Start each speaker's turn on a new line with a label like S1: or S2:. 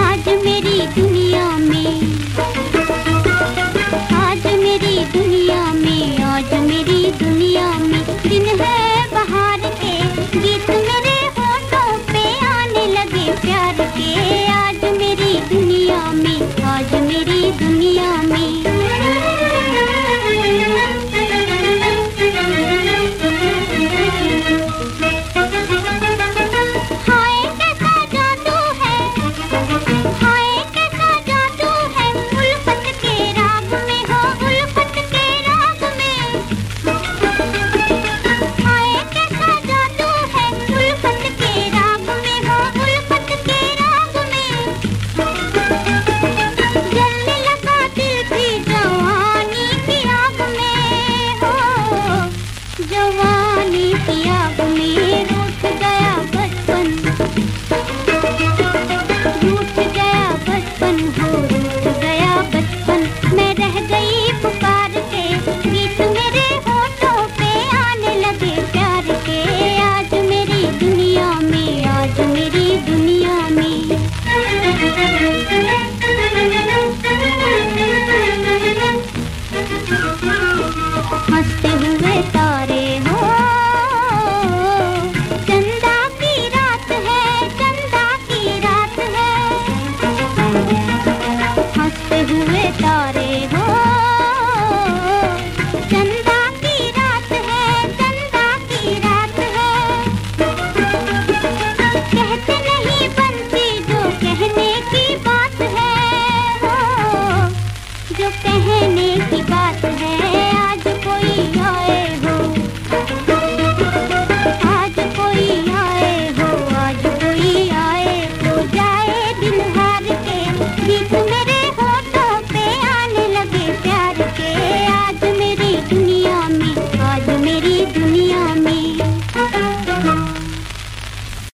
S1: आज मेरी दुनिया नीतियाँ में तारे